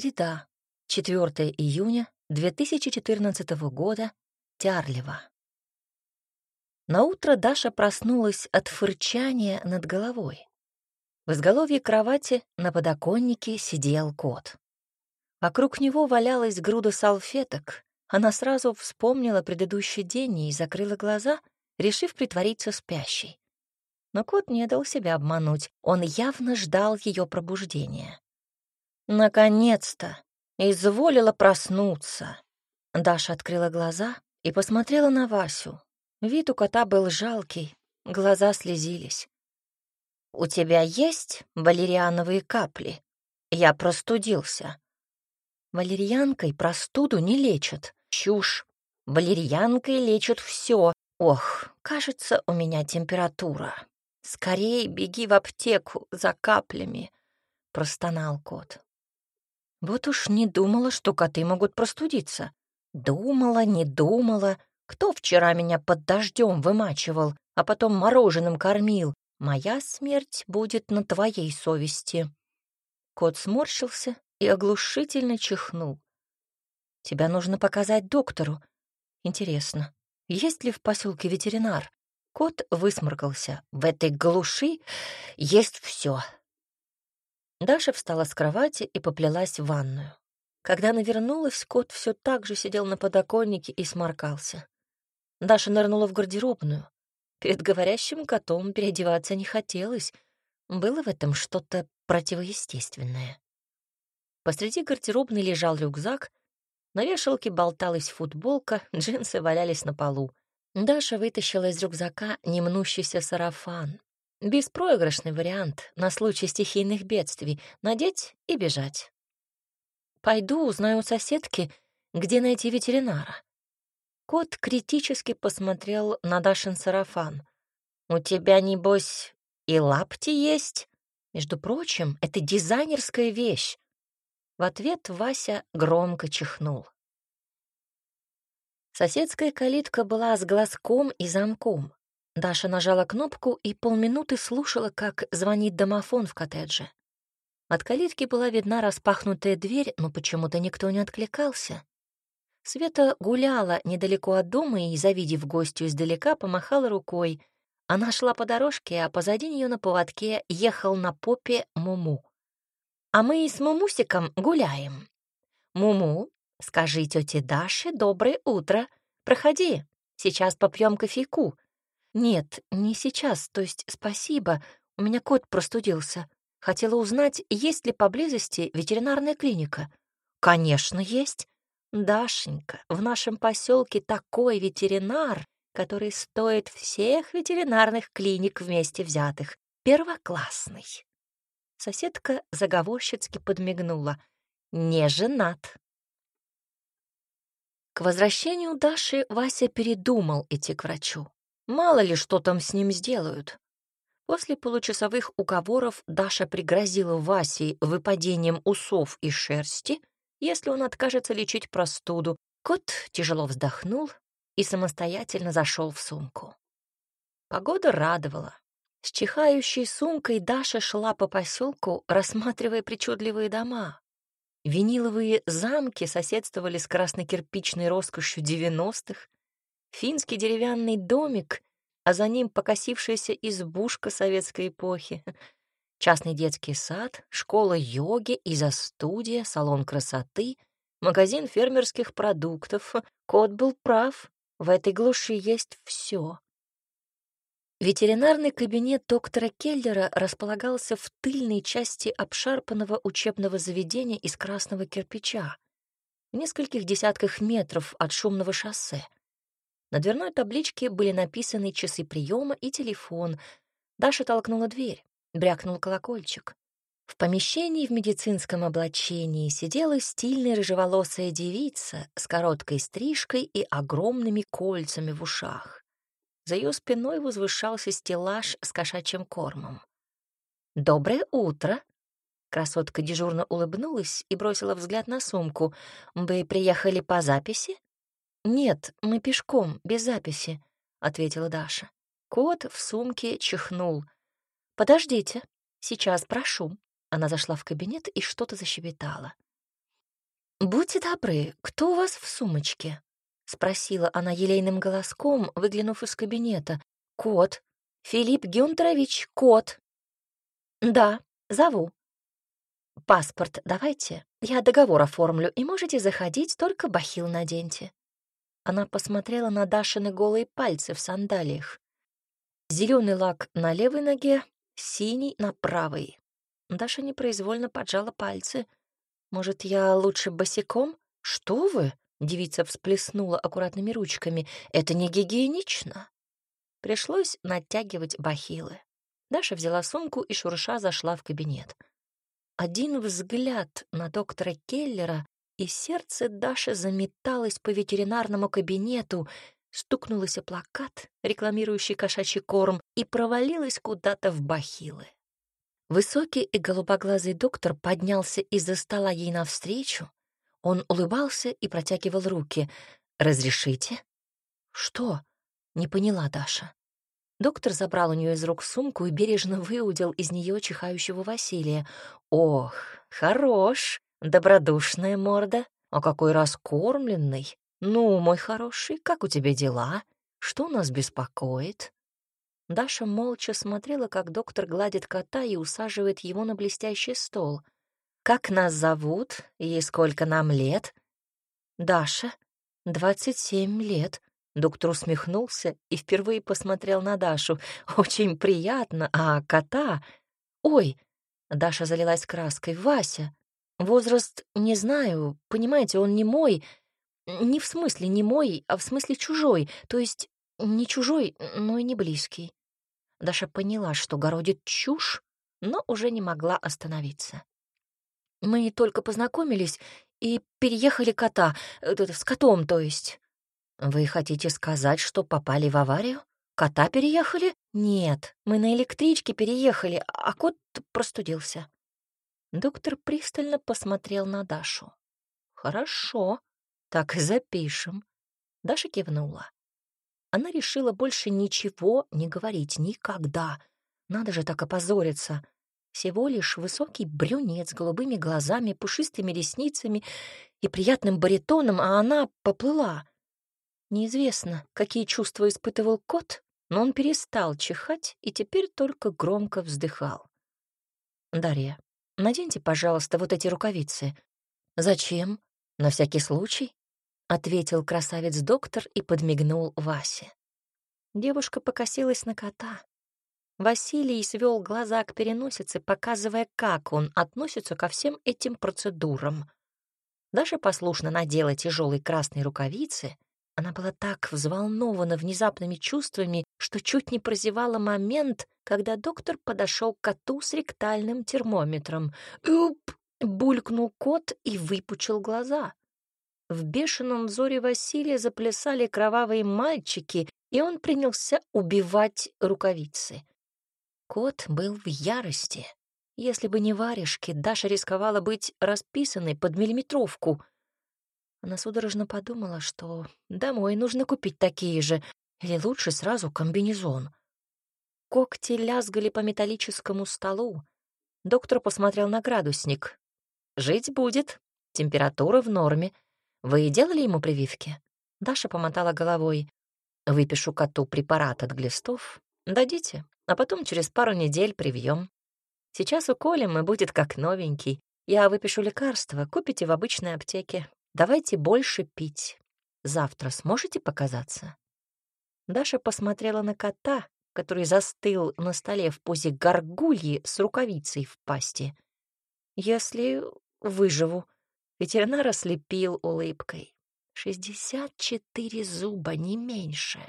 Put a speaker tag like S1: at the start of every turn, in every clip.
S1: Среда, 4 июня 2014 года, Тярлево. Наутро Даша проснулась от фырчания над головой. В изголовье кровати на подоконнике сидел кот. Вокруг него валялась груда салфеток. Она сразу вспомнила предыдущий день и закрыла глаза, решив притвориться спящей. Но кот не дал себя обмануть, он явно ждал ее пробуждения. «Наконец-то!» Изволила проснуться. Даша открыла глаза и посмотрела на Васю. Вид у кота был жалкий, глаза слезились. «У тебя есть валериановые капли? Я простудился». Валерьянкой простуду не лечат. Чушь. Валерьянкой лечат все. Ох, кажется, у меня температура. Скорей беги в аптеку за каплями, простонал кот. Вот уж не думала, что коты могут простудиться. Думала, не думала. Кто вчера меня под дождем вымачивал, а потом мороженым кормил? Моя смерть будет на твоей совести. Кот сморщился и оглушительно чихнул. Тебя нужно показать доктору. Интересно, есть ли в поселке ветеринар? Кот высморкался. В этой глуши есть все. Даша встала с кровати и поплелась в ванную. Когда она вернулась, кот все так же сидел на подоконнике и сморкался. Даша нырнула в гардеробную. Перед говорящим котом переодеваться не хотелось. Было в этом что-то противоестественное. Посреди гардеробной лежал рюкзак, на вешалке болталась футболка, джинсы валялись на полу. Даша вытащила из рюкзака немнущийся сарафан. Беспроигрышный вариант на случай стихийных бедствий — надеть и бежать. Пойду узнаю у соседки, где найти ветеринара. Кот критически посмотрел на Дашин сарафан. «У тебя, небось, и лапти есть? Между прочим, это дизайнерская вещь». В ответ Вася громко чихнул. Соседская калитка была с глазком и замком. Даша нажала кнопку и полминуты слушала, как звонит домофон в коттедже. От калитки была видна распахнутая дверь, но почему-то никто не откликался. Света гуляла недалеко от дома и, завидев гостю издалека, помахала рукой. Она шла по дорожке, а позади нее на поводке ехал на попе Муму. «А мы с Мумусиком гуляем. Муму, скажи тете Даше доброе утро. Проходи, сейчас попьем кофейку. «Нет, не сейчас, то есть спасибо. У меня кот простудился. Хотела узнать, есть ли поблизости ветеринарная клиника». «Конечно, есть. Дашенька, в нашем поселке такой ветеринар, который стоит всех ветеринарных клиник вместе взятых. Первоклассный». Соседка заговорщицки подмигнула. «Не женат». К возвращению Даши Вася передумал идти к врачу. Мало ли, что там с ним сделают. После получасовых уговоров Даша пригрозила Васе выпадением усов и шерсти, если он откажется лечить простуду. Кот тяжело вздохнул и самостоятельно зашел в сумку. Погода радовала. С чихающей сумкой Даша шла по поселку, рассматривая причудливые дома. Виниловые замки соседствовали с краснокирпичной роскошью девяностых, финский деревянный домик, а за ним покосившаяся избушка советской эпохи, частный детский сад, школа йоги, изо-студия, салон красоты, магазин фермерских продуктов. Кот был прав, в этой глуши есть все. Ветеринарный кабинет доктора Келлера располагался в тыльной части обшарпанного учебного заведения из красного кирпича, в нескольких десятках метров от шумного шоссе. На дверной табличке были написаны часы приема и телефон. Даша толкнула дверь, брякнул колокольчик. В помещении в медицинском облачении сидела стильная рыжеволосая девица с короткой стрижкой и огромными кольцами в ушах. За ее спиной возвышался стеллаж с кошачьим кормом. «Доброе утро!» Красотка дежурно улыбнулась и бросила взгляд на сумку. «Вы приехали по записи?» «Нет, мы пешком, без записи», — ответила Даша. Кот в сумке чихнул. «Подождите, сейчас прошу». Она зашла в кабинет и что-то защебетала. «Будьте добры, кто у вас в сумочке?» — спросила она елейным голоском, выглянув из кабинета. «Кот. Филипп Гюнтерович, кот». «Да, зову». «Паспорт давайте. Я договор оформлю, и можете заходить, только бахил наденьте». Она посмотрела на Дашины голые пальцы в сандалиях. Зеленый лак на левой ноге, синий на правой. Даша непроизвольно поджала пальцы — «Может, я лучше босиком?» «Что вы?» — девица всплеснула аккуратными ручками. «Это не гигиенично». Пришлось натягивать бахилы. Даша взяла сумку и шурша зашла в кабинет. Один взгляд на доктора Келлера, и сердце Даши заметалось по ветеринарному кабинету, стукнулось о плакат, рекламирующий кошачий корм, и провалилось куда-то в бахилы. Высокий и голубоглазый доктор поднялся из-за стола ей навстречу. Он улыбался и протягивал руки. «Разрешите?» «Что?» — не поняла Даша. Доктор забрал у нее из рук сумку и бережно выудил из нее чихающего Василия. «Ох, хорош! Добродушная морда! А какой раскормленный! Ну, мой хороший, как у тебя дела? Что нас беспокоит?» Даша молча смотрела, как доктор гладит кота и усаживает его на блестящий стол. «Как нас зовут и сколько нам лет?» «Даша, двадцать семь лет». Доктор усмехнулся и впервые посмотрел на Дашу. «Очень приятно, а кота...» «Ой!» — Даша залилась краской. «Вася, возраст не знаю, понимаете, он не мой. Не в смысле не мой, а в смысле чужой, то есть не чужой, но и не близкий». Даша поняла, что городит чушь, но уже не могла остановиться. «Мы только познакомились и переехали кота, э, с котом, то есть». «Вы хотите сказать, что попали в аварию? Кота переехали?» «Нет, мы на электричке переехали, а кот простудился». Доктор пристально посмотрел на Дашу. «Хорошо, так и запишем». Даша кивнула. Она решила больше ничего не говорить никогда. Надо же так опозориться. Всего лишь высокий брюнет с голубыми глазами, пушистыми ресницами и приятным баритоном, а она поплыла. Неизвестно, какие чувства испытывал кот, но он перестал чихать и теперь только громко вздыхал. «Дарья, наденьте, пожалуйста, вот эти рукавицы». «Зачем? На всякий случай?» ответил красавец-доктор и подмигнул Васе. Девушка покосилась на кота. Василий свел глаза к переносице, показывая, как он относится ко всем этим процедурам. Даша послушно надела тяжелые красные рукавицы. Она была так взволнована внезапными чувствами, что чуть не прозевала момент, когда доктор подошел к коту с ректальным термометром. «Уп!» — булькнул кот и выпучил глаза. В бешеном взоре Василия заплясали кровавые мальчики, и он принялся убивать рукавицы. Кот был в ярости. Если бы не варежки, Даша рисковала быть расписанной под миллиметровку. Она судорожно подумала, что домой нужно купить такие же, или лучше сразу комбинезон. Когти лязгали по металлическому столу. Доктор посмотрел на градусник. «Жить будет. Температура в норме. Вы делали ему прививки? Даша помотала головой. Выпишу коту препарат от глистов. Дадите, а потом через пару недель привьем. Сейчас уколем и будет как новенький. Я выпишу лекарства, купите в обычной аптеке. Давайте больше пить. Завтра сможете показаться?» Даша посмотрела на кота, который застыл на столе в позе горгульи с рукавицей в пасти. «Если выживу», Ветеринар ослепил улыбкой. Шестьдесят четыре зуба, не меньше.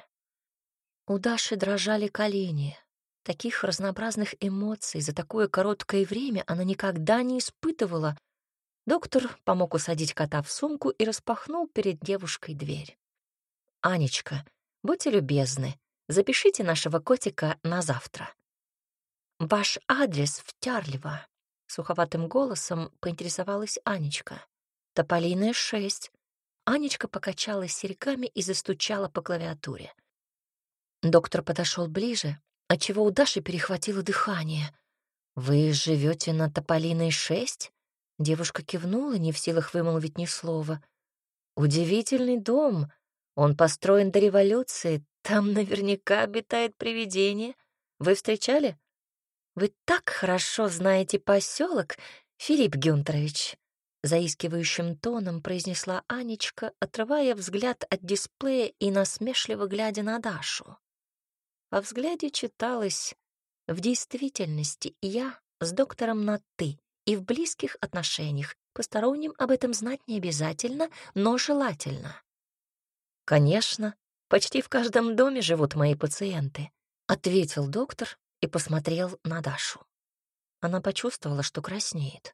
S1: У Даши дрожали колени. Таких разнообразных эмоций за такое короткое время она никогда не испытывала. Доктор помог усадить кота в сумку и распахнул перед девушкой дверь. «Анечка, будьте любезны, запишите нашего котика на завтра». «Ваш адрес в Тярлево», — суховатым голосом поинтересовалась Анечка. Тополиная шесть. Анечка покачалась серьгами и застучала по клавиатуре. Доктор подошел ближе, отчего у Даши перехватило дыхание. «Вы живете на Тополиной шесть?» Девушка кивнула, не в силах вымолвить ни слова. «Удивительный дом. Он построен до революции. Там наверняка обитает привидение. Вы встречали? Вы так хорошо знаете поселок, Филипп Гюнтерович!» Заискивающим тоном произнесла Анечка, отрывая взгляд от дисплея и насмешливо глядя на Дашу. Во взгляде читалось «В действительности я с доктором на «ты» и в близких отношениях. Посторонним об этом знать не обязательно, но желательно». «Конечно, почти в каждом доме живут мои пациенты», — ответил доктор и посмотрел на Дашу. Она почувствовала, что краснеет.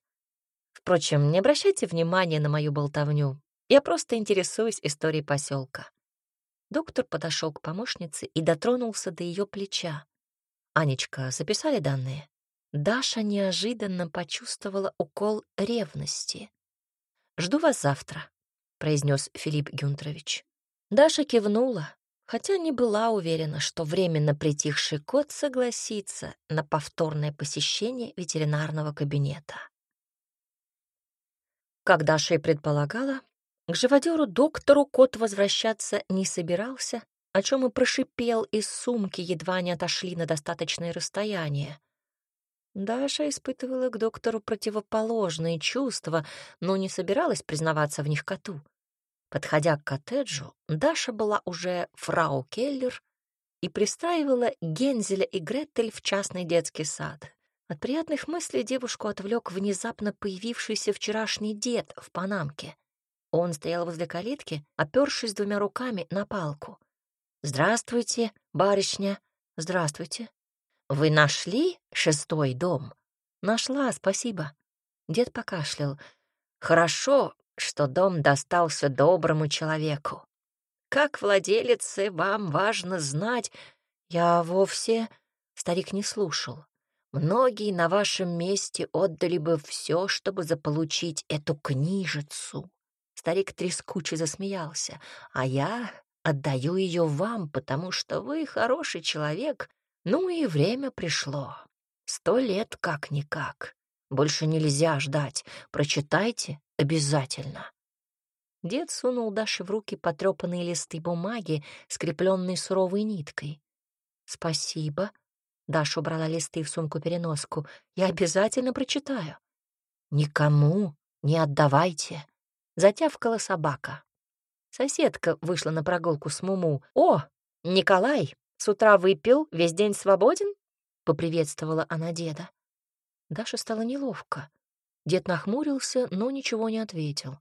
S1: Впрочем, не обращайте внимания на мою болтовню. Я просто интересуюсь историей поселка. Доктор подошел к помощнице и дотронулся до ее плеча. «Анечка, записали данные?» Даша неожиданно почувствовала укол ревности. «Жду вас завтра», — произнес Филипп Гюнтрович. Даша кивнула, хотя не была уверена, что временно притихший кот согласится на повторное посещение ветеринарного кабинета. Как Даша и предполагала, к живодеру-доктору кот возвращаться не собирался, о чем и прошипел из сумки, едва не отошли на достаточное расстояние. Даша испытывала к доктору противоположные чувства, но не собиралась признаваться в них коту. Подходя к коттеджу, Даша была уже фрау Келлер и пристраивала Гензеля и Гретель в частный детский сад. От приятных мыслей девушку отвлек внезапно появившийся вчерашний дед в панамке. Он стоял возле калитки, опершись двумя руками на палку. «Здравствуйте, барышня!» «Здравствуйте!» «Вы нашли шестой дом?» «Нашла, спасибо». Дед покашлял. «Хорошо, что дом достался доброму человеку. Как владелице вам важно знать...» «Я вовсе...» Старик не слушал. Многие на вашем месте отдали бы все, чтобы заполучить эту книжицу. Старик трескуче засмеялся. А я отдаю ее вам, потому что вы хороший человек. Ну и время пришло. Сто лет как-никак. Больше нельзя ждать. Прочитайте обязательно. Дед сунул Даше в руки потрепанные листы бумаги, скрепленные суровой ниткой. «Спасибо», Даша убрала листы в сумку-переноску. «Я обязательно прочитаю». «Никому не отдавайте», — затявкала собака. Соседка вышла на прогулку с Муму. «О, Николай, с утра выпил, весь день свободен?» — поприветствовала она деда. Даша стала неловко. Дед нахмурился, но ничего не ответил.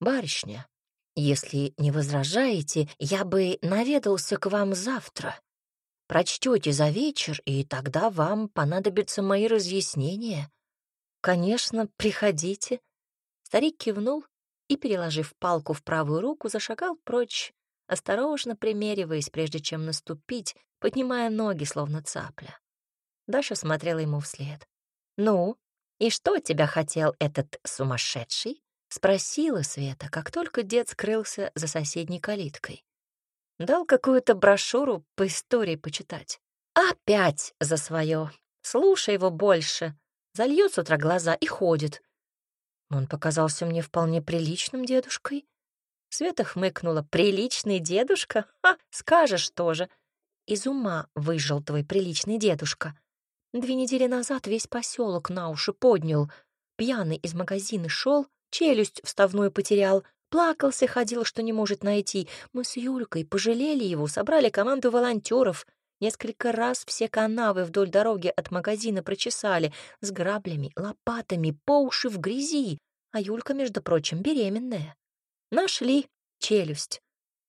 S1: «Барышня, если не возражаете, я бы наведался к вам завтра прочтете за вечер, и тогда вам понадобятся мои разъяснения. Конечно, приходите. Старик кивнул и, переложив палку в правую руку, зашагал прочь, осторожно примериваясь, прежде чем наступить, поднимая ноги, словно цапля. Даша смотрела ему вслед. «Ну, и что тебя хотел этот сумасшедший?» — спросила Света, как только дед скрылся за соседней калиткой. Дал какую-то брошюру по истории почитать. Опять за свое. Слушай его больше. Зальет с утра глаза и ходит. Он показался мне вполне приличным дедушкой. Света хмыкнула. «Приличный дедушка? Ха, скажешь тоже. Из ума выжил твой приличный дедушка. Две недели назад весь поселок на уши поднял. Пьяный из магазина шел, челюсть вставную потерял, Плакался, ходил, что не может найти. Мы с Юлькой пожалели его, собрали команду волонтеров. Несколько раз все канавы вдоль дороги от магазина прочесали с граблями, лопатами, по уши в грязи. А Юлька, между прочим, беременная. Нашли челюсть.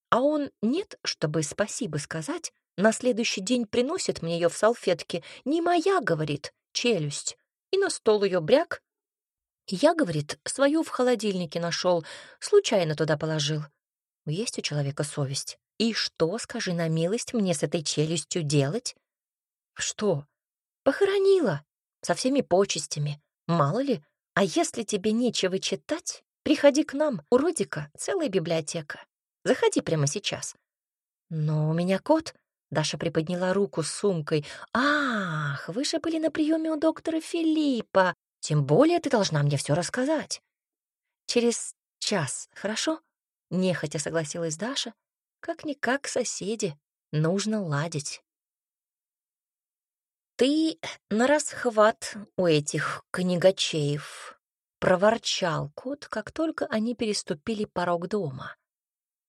S1: А он нет, чтобы спасибо сказать. На следующий день приносит мне ее в салфетке. «Не моя», — говорит, — «челюсть». И на стол ее бряк, я, говорит, свою в холодильнике нашел, случайно туда положил. Есть у человека совесть. И что, скажи на милость, мне с этой челюстью делать? Что? Похоронила. Со всеми почестями. Мало ли. А если тебе нечего читать, приходи к нам. У Родика целая библиотека. Заходи прямо сейчас. Но у меня кот. Даша приподняла руку с сумкой. «Ах, вы же были на приеме у доктора Филиппа. Тем более ты должна мне все рассказать. Через час, хорошо? Нехотя согласилась Даша. Как-никак соседи, нужно ладить. «Ты на расхват у этих книгачеев», — проворчал кот, как только они переступили порог дома.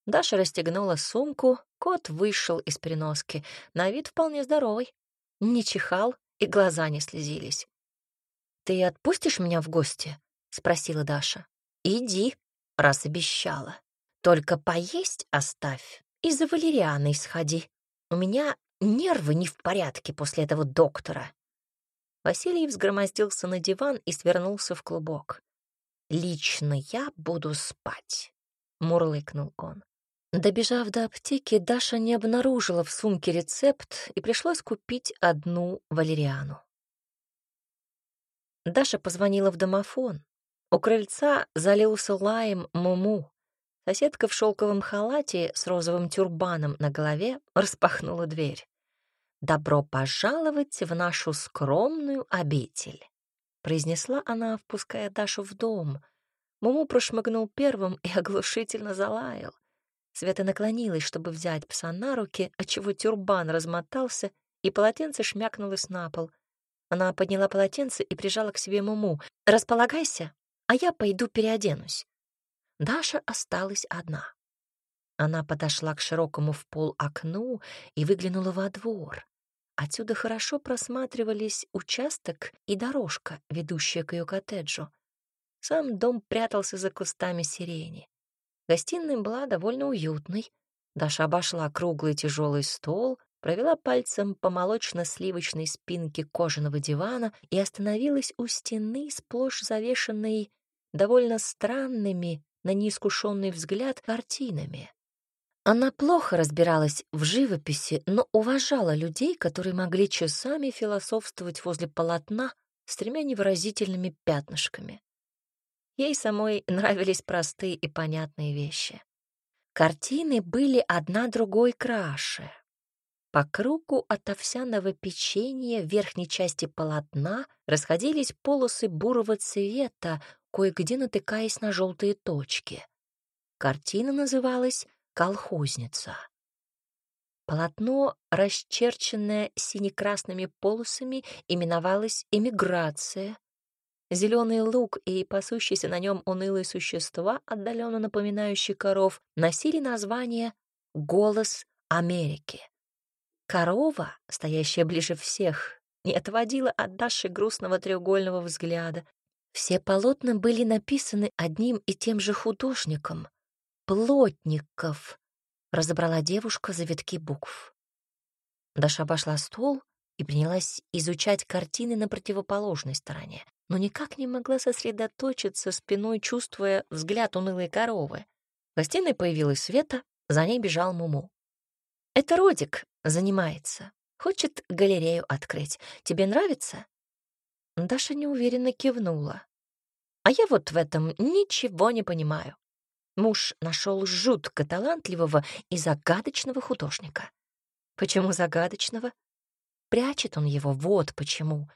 S1: Даша расстегнула сумку, кот вышел из переноски, на вид вполне здоровый, не чихал и глаза не слезились. «Ты отпустишь меня в гости?» — спросила Даша. «Иди, раз обещала. Только поесть оставь и за валерианой сходи. У меня Нервы не в порядке после этого доктора. Василий взгромоздился на диван и свернулся в клубок. «Лично я буду спать», — мурлыкнул он. Добежав до аптеки, Даша не обнаружила в сумке рецепт и пришлось купить одну валериану. Даша позвонила в домофон. У крыльца залился лаем Муму. Соседка в шелковом халате с розовым тюрбаном на голове распахнула дверь. «Добро пожаловать в нашу скромную обитель», — произнесла она, впуская Дашу в дом. Муму прошмыгнул первым и оглушительно залаял. Света наклонилась, чтобы взять пса на руки, отчего тюрбан размотался, и полотенце шмякнулось на пол. Она подняла полотенце и прижала к себе Муму. «Располагайся, а я пойду переоденусь». Даша осталась одна. Она подошла к широкому в пол окну и выглянула во двор. Отсюда хорошо просматривались участок и дорожка, ведущая к ее коттеджу. Сам дом прятался за кустами сирени. Гостиная была довольно уютной. Даша обошла круглый тяжелый стол, провела пальцем по молочно-сливочной спинке кожаного дивана и остановилась у стены, сплошь завешенной довольно странными на неискушенный взгляд картинами. Она плохо разбиралась в живописи, но уважала людей, которые могли часами философствовать возле полотна с тремя невыразительными пятнышками. Ей самой нравились простые и понятные вещи. Картины были одна другой краше. По кругу от овсяного печенья в верхней части полотна расходились полосы бурого цвета, кое-где натыкаясь на желтые точки. Картина называлась «Колхозница». Полотно, расчерченное сине-красными полосами, именовалось «Эмиграция». Зеленый лук и пасущиеся на нем унылые существа, отдаленно напоминающие коров, носили название «Голос Америки». Корова, стоящая ближе всех, не отводила от Даши грустного треугольного взгляда, все полотна были написаны одним и тем же художником — Плотников, разобрала девушка завитки букв. Даша обошла стол и принялась изучать картины на противоположной стороне, но никак не могла сосредоточиться спиной, чувствуя взгляд унылой коровы. В гостиной появилась Света, за ней бежал Муму. «Это Родик занимается. Хочет галерею открыть. Тебе нравится?» Даша неуверенно кивнула. А я вот в этом ничего не понимаю. Муж нашел жутко талантливого и загадочного художника. Почему загадочного? Прячет он его, вот почему.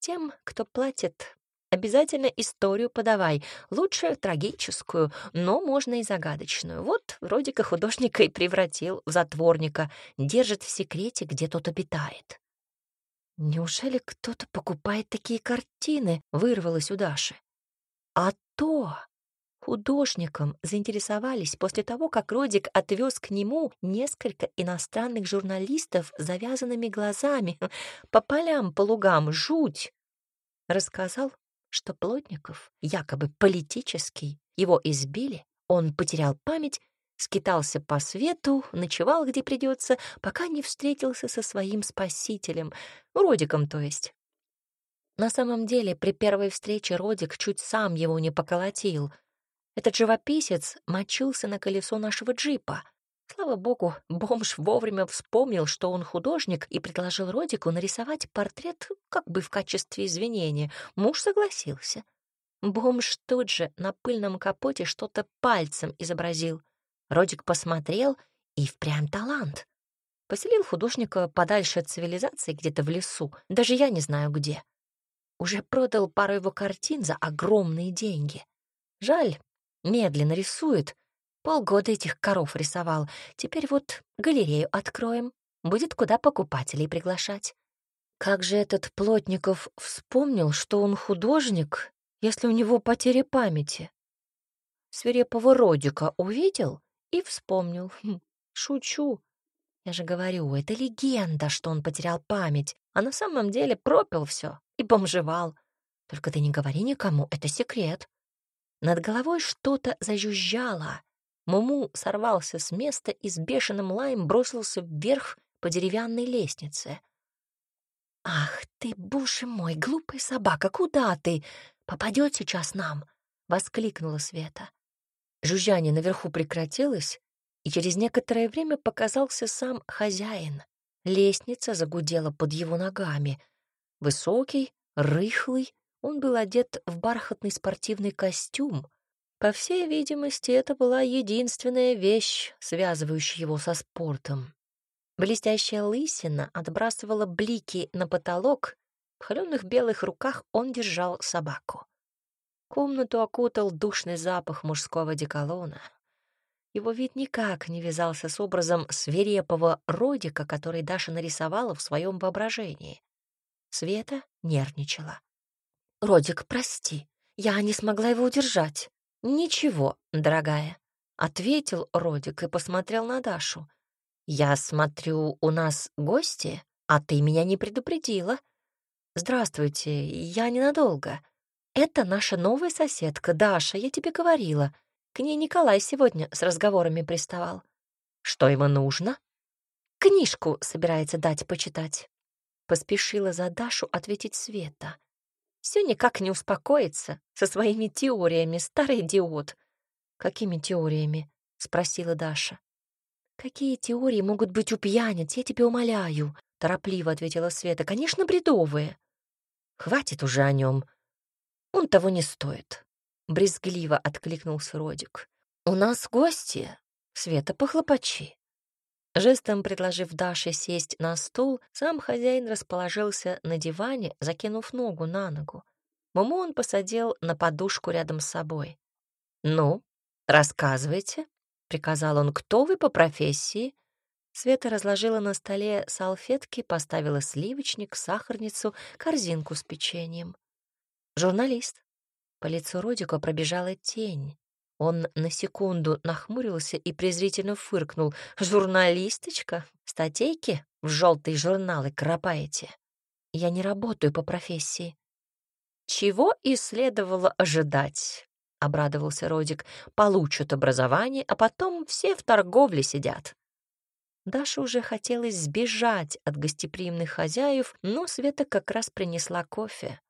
S1: Тем, кто платит, обязательно историю подавай, лучше трагическую, но можно и загадочную. Вот вроде как художника и превратил в затворника, держит в секрете, где тот обитает. Неужели кто-то покупает такие картины, вырвалось у Даши. А то художником заинтересовались после того, как Родик отвез к нему несколько иностранных журналистов с завязанными глазами по полям, по лугам, жуть. Рассказал, что Плотников якобы политический, его избили, он потерял память, скитался по свету, ночевал где придется, пока не встретился со своим спасителем, Родиком, то есть. На самом деле, при первой встрече Родик чуть сам его не поколотил. Этот живописец мочился на колесо нашего джипа. Слава богу, бомж вовремя вспомнил, что он художник, и предложил Родику нарисовать портрет как бы в качестве извинения. Муж согласился. Бомж тут же на пыльном капоте что-то пальцем изобразил. Родик посмотрел, и впрямь талант. Поселил художника подальше от цивилизации где-то в лесу, даже я не знаю где. уже продал пару его картин за огромные деньги. Жаль, медленно рисует. Полгода этих коров рисовал. Теперь вот галерею откроем. Будет куда покупателей приглашать. Как же этот Плотников вспомнил, что он художник, если у него потеря памяти? Свирепого Родика увидел и вспомнил. Хм, шучу. Я же говорю, это легенда, что он потерял память, а на самом деле пропил все и бомжевал. Только ты не говори никому, это секрет. Над головой что-то зажужжало. Муму сорвался с места и с бешеным лаем бросился вверх по деревянной лестнице. «Ах ты, боже мой, глупая собака, куда ты? Попадет сейчас нам!» — воскликнула Света. Жужжание наверху прекратилось, и через некоторое время показался сам хозяин. Лестница загудела под его ногами. Высокий, рыхлый, он был одет в бархатный спортивный костюм. По всей видимости, это была единственная вещь, связывающая его со спортом. Блестящая лысина отбрасывала блики на потолок, в холеных белых руках он держал собаку. Комнату окутал душный запах мужского деколона. Его вид никак не вязался с образом свирепого родика, который Даша нарисовала в своем воображении. Света нервничала. «Родик, прости, я не смогла его удержать». «Ничего, дорогая», — ответил Родик и посмотрел на Дашу. «Я смотрю, у нас гости, а ты меня не предупредила. Здравствуйте, я ненадолго. Это наша новая соседка, Даша, я тебе говорила. К ней Николай сегодня с разговорами приставал. Что ему нужно? Книжку собирается дать почитать. Поспешила за Дашу ответить Света. Все никак не успокоится со своими теориями, старый идиот. Какими теориями? Спросила Даша. Какие теории могут быть у пьяниц, я тебя умоляю? Торопливо ответила Света. Конечно, бредовые. Хватит уже о нем. Он того не стоит. Брезгливо откликнулся Родик. «У нас гости. Света, похлопочи». Жестом предложив Даше сесть на стул, сам хозяин расположился на диване, закинув ногу на ногу. Муму он посадил на подушку рядом с собой. «Ну, рассказывайте», — приказал он, — «кто вы по профессии?» Света разложила на столе салфетки, поставила сливочник, сахарницу, корзинку с печеньем. «Журналист», по лицу Родика пробежала тень. Он на секунду нахмурился и презрительно фыркнул. «Журналисточка? Статейки в желтые журналы кропаете? Я не работаю по профессии». «Чего и следовало ожидать?» — обрадовался Родик. «Получат образование, а потом все в торговле сидят». Даша уже хотелось сбежать от гостеприимных хозяев, но Света как раз принесла кофе.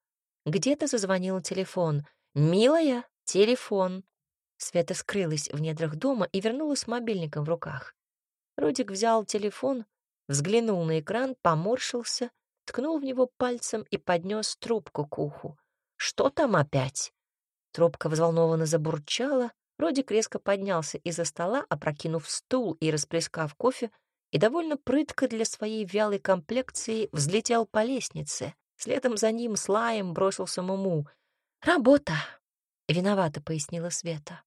S1: Где-то зазвонил телефон — «Милая, телефон!» Света скрылась в недрах дома и вернулась с мобильником в руках. Родик взял телефон, взглянул на экран, поморщился, ткнул в него пальцем и поднес трубку к уху. «Что там опять?» Трубка взволнованно забурчала, Родик резко поднялся из-за стола, опрокинув стул и расплескав кофе, и довольно прытко для своей вялой комплекции взлетел по лестнице. Следом за ним с лаем бросился Муму. «Работа», — виновато пояснила Света.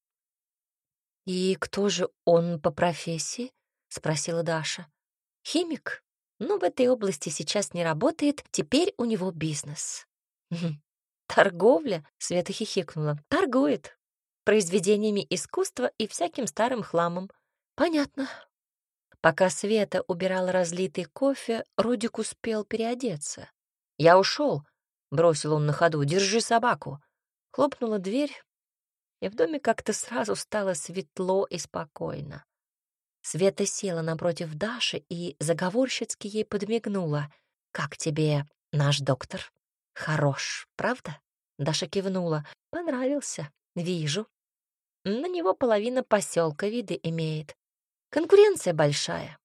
S1: «И кто же он по профессии?» — спросила Даша. «Химик. Но в этой области сейчас не работает, теперь у него бизнес». «Торговля?» — Света хихикнула. «Торгует. Произведениями искусства и всяким старым хламом. Понятно». Пока Света убирала разлитый кофе, Рудик успел переодеться. «Я ушел», — бросил он на ходу. «Держи собаку». Хлопнула дверь, и в доме как-то сразу стало светло и спокойно. Света села напротив Даши и заговорщицки ей подмигнула. «Как тебе наш доктор? Хорош, правда?» Даша кивнула. «Понравился. Вижу. На него половина поселка виды имеет. Конкуренция большая.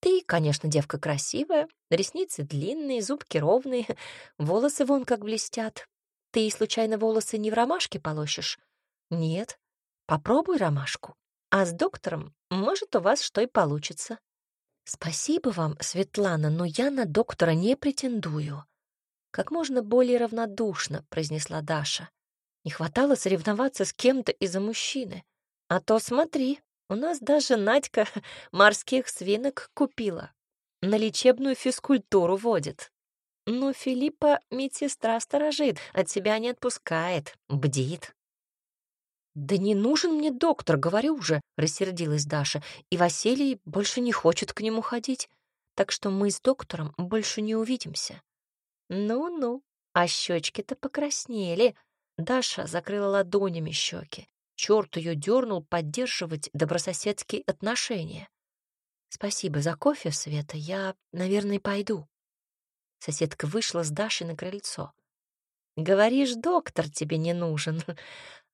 S1: Ты, конечно, девка красивая, ресницы длинные, зубки ровные, волосы вон как блестят. Ты, случайно, волосы не в ромашке полощешь? Нет. Попробуй ромашку. А с доктором, может, у вас что и получится. Спасибо вам, Светлана, но я на доктора не претендую. Как можно более равнодушно произнесла Даша. Не хватало соревноваться с кем-то из-за мужчины. А то смотри, у нас даже Надька морских свинок купила. На лечебную физкультуру водит. Но Филиппа медсестра сторожит, от себя не отпускает, бдит. «Да не нужен мне доктор, говорю уже», — рассердилась Даша, «и Василий больше не хочет к нему ходить, так что мы с доктором больше не увидимся». «Ну-ну, а щечки-то покраснели». Даша закрыла ладонями щеки. Черт ее дернул поддерживать добрососедские отношения. «Спасибо за кофе, Света, я, наверное, пойду». Соседка вышла с Дашей на крыльцо. «Говоришь, доктор тебе не нужен.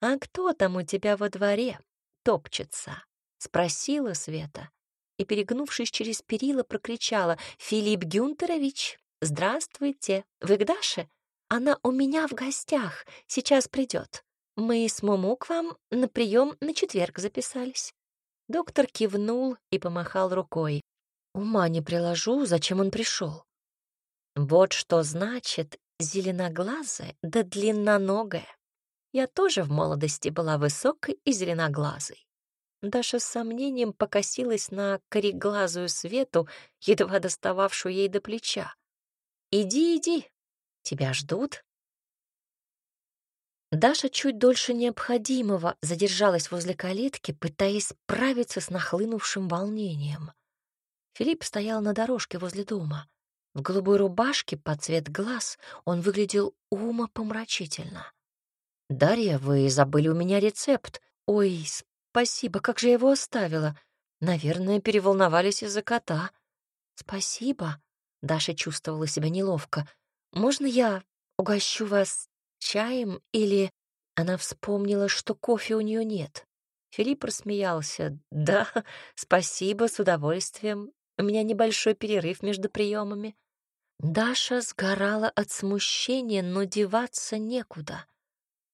S1: «А кто там у тебя во дворе топчется?» — спросила Света. И, перегнувшись через перила, прокричала «Филипп Гюнтерович, здравствуйте! Вы к Даше? Она у меня в гостях, сейчас придет. Мы с Муму к вам на прием на четверг записались». Доктор кивнул и помахал рукой. Ума не приложу, зачем он пришел. Вот что значит зеленоглазая да длинноногая. Я тоже в молодости была высокой и зеленоглазой. Даша с сомнением покосилась на кореглазую Свету, едва достававшую ей до плеча. «Иди, иди, тебя ждут». Даша чуть дольше необходимого задержалась возле калитки, пытаясь справиться с нахлынувшим волнением. Филипп стоял на дорожке возле дома. В голубой рубашке под цвет глаз он выглядел умопомрачительно. «Дарья, вы забыли у меня рецепт. Ой, спасибо, как же я его оставила? Наверное, переволновались из-за кота». «Спасибо», — Даша чувствовала себя неловко. «Можно я угощу вас чаем или...» Она вспомнила, что кофе у нее нет. Филипп рассмеялся. «Да, спасибо, с удовольствием. У меня небольшой перерыв между приемами». Даша сгорала от смущения, но деваться некуда.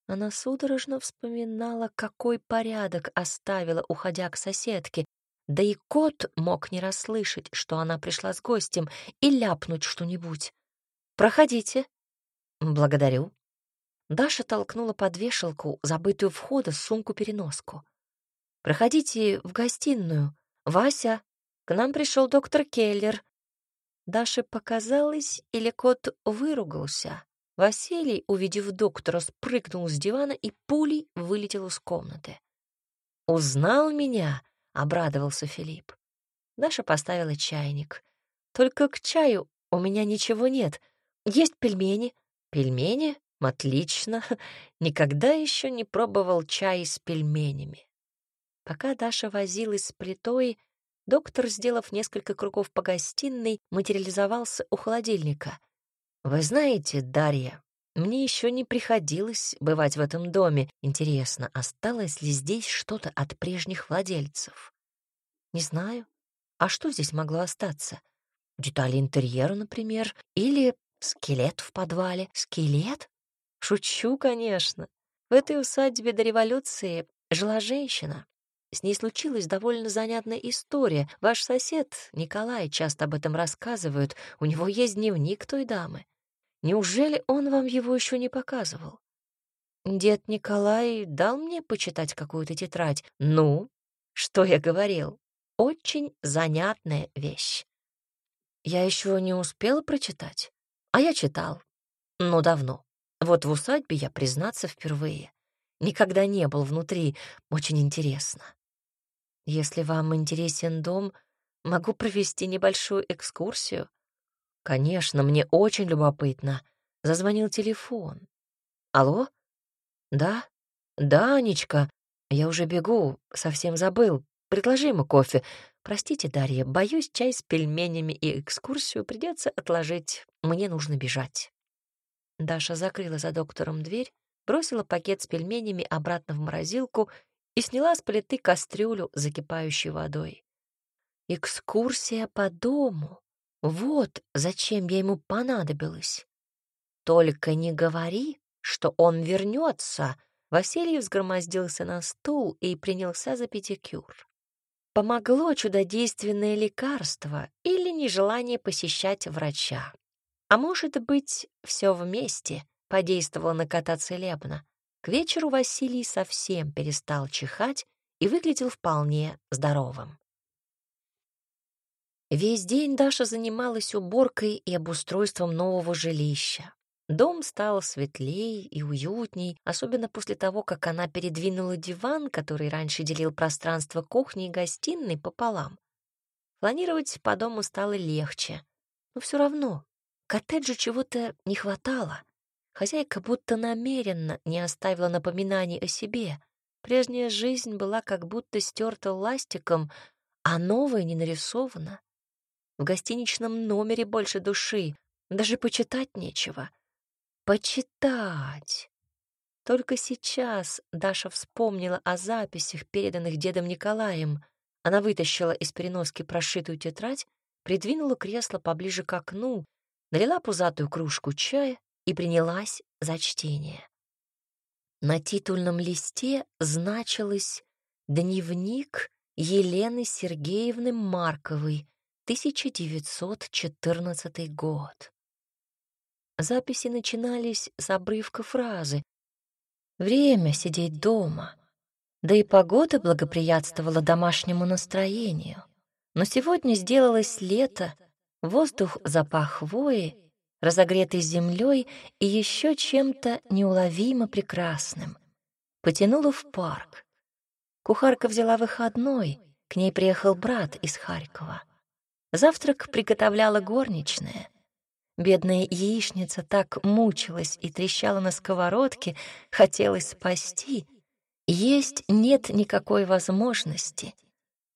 S1: Она судорожно вспоминала, какой порядок оставила, уходя к соседке, да и кот мог не расслышать, что она пришла с гостем, и ляпнуть что-нибудь. «Проходите». «Благодарю». Даша толкнула под вешалку, забытую входа, сумку-переноску. «Проходите в гостиную. Вася, к нам пришел доктор Келлер». Даше показалось, или кот выругался. Василий, увидев доктора, спрыгнул с дивана и пулей вылетел из комнаты. «Узнал меня?» — обрадовался Филипп. Даша поставила чайник. «Только к чаю у меня ничего нет. Есть пельмени». «Пельмени? Отлично. Никогда еще не пробовал чай с пельменями». Пока Даша возилась с плитой, доктор, сделав несколько кругов по гостиной, материализовался у холодильника — вы знаете, Дарья, мне еще не приходилось бывать в этом доме. Интересно, осталось ли здесь что-то от прежних владельцев? Не знаю. А что здесь могло остаться? Детали интерьера, например, или скелет в подвале. Скелет? Шучу, конечно. В этой усадьбе до революции жила женщина. С ней случилась довольно занятная история. Ваш сосед, Николай, часто об этом рассказывает. У него есть дневник той дамы. Неужели он вам его еще не показывал? Дед Николай дал мне почитать какую-то тетрадь. Ну, что я говорил? Очень занятная вещь. Я еще не успел прочитать, а я читал. Но давно. Вот в усадьбе я, признаться, впервые. Никогда не был внутри. Очень интересно. Если вам интересен дом, могу провести небольшую экскурсию. Конечно, мне очень любопытно. Зазвонил телефон. Алло? Да? Да, Анечка. Я уже бегу, совсем забыл. Предложи ему кофе. Простите, Дарья, боюсь, чай с пельменями и экскурсию придется отложить. Мне нужно бежать. Даша закрыла за доктором дверь, бросила пакет с пельменями обратно в морозилку и сняла с плиты кастрюлю, закипающей водой. Экскурсия по дому. Вот зачем я ему понадобилась. Только не говори, что он вернется. Василий взгромоздился на стул и принялся за педикюр. Помогло чудодейственное лекарство или нежелание посещать врача. А может быть, все вместе подействовало на кота целебно. К вечеру Василий совсем перестал чихать и выглядел вполне здоровым. Весь день Даша занималась уборкой и обустройством нового жилища. Дом стал светлее и уютней, особенно после того, как она передвинула диван, который раньше делил пространство кухни и гостиной, пополам. Планировать по дому стало легче, но все равно коттеджу чего-то не хватало. Хозяйка будто намеренно не оставила напоминаний о себе. Прежняя жизнь была как будто стерта ластиком, а новая не нарисована. В гостиничном номере больше души, даже почитать нечего. Почитать. Только сейчас Даша вспомнила о записях, переданных дедом Николаем. Она вытащила из переноски прошитую тетрадь, придвинула кресло поближе к окну, налила пузатую кружку чая и принялась за чтение. На титульном листе значилось «Дневник Елены Сергеевны Марковой, 1914 год». Записи начинались с обрывка фразы «Время сидеть дома». Да и погода благоприятствовала домашнему настроению. Но сегодня сделалось лето, воздух запах хвои, разогретый землей и еще чем-то неуловимо прекрасным. Потянула в парк. Кухарка взяла выходной, к ней приехал брат из Харькова. Завтрак приготовляла горничная. Бедная яичница так мучилась и трещала на сковородке, хотелось спасти. Есть нет никакой возможности.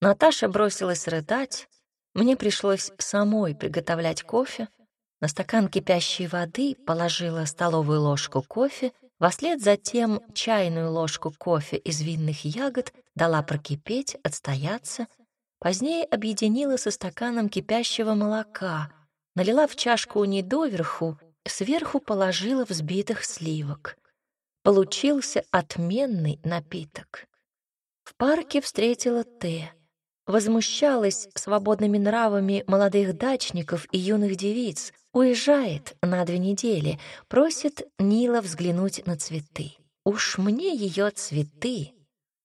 S1: Наташа бросилась рыдать. Мне пришлось самой приготовлять кофе. На стакан кипящей воды положила столовую ложку кофе, вслед затем чайную ложку кофе из винных ягод дала прокипеть, отстояться. Позднее объединила со стаканом кипящего молока — налила в чашку не доверху, сверху положила взбитых сливок. Получился отменный напиток. В парке встретила Т. Возмущалась свободными нравами молодых дачников и юных девиц. Уезжает на две недели, просит Нила взглянуть на цветы. Уж мне ее цветы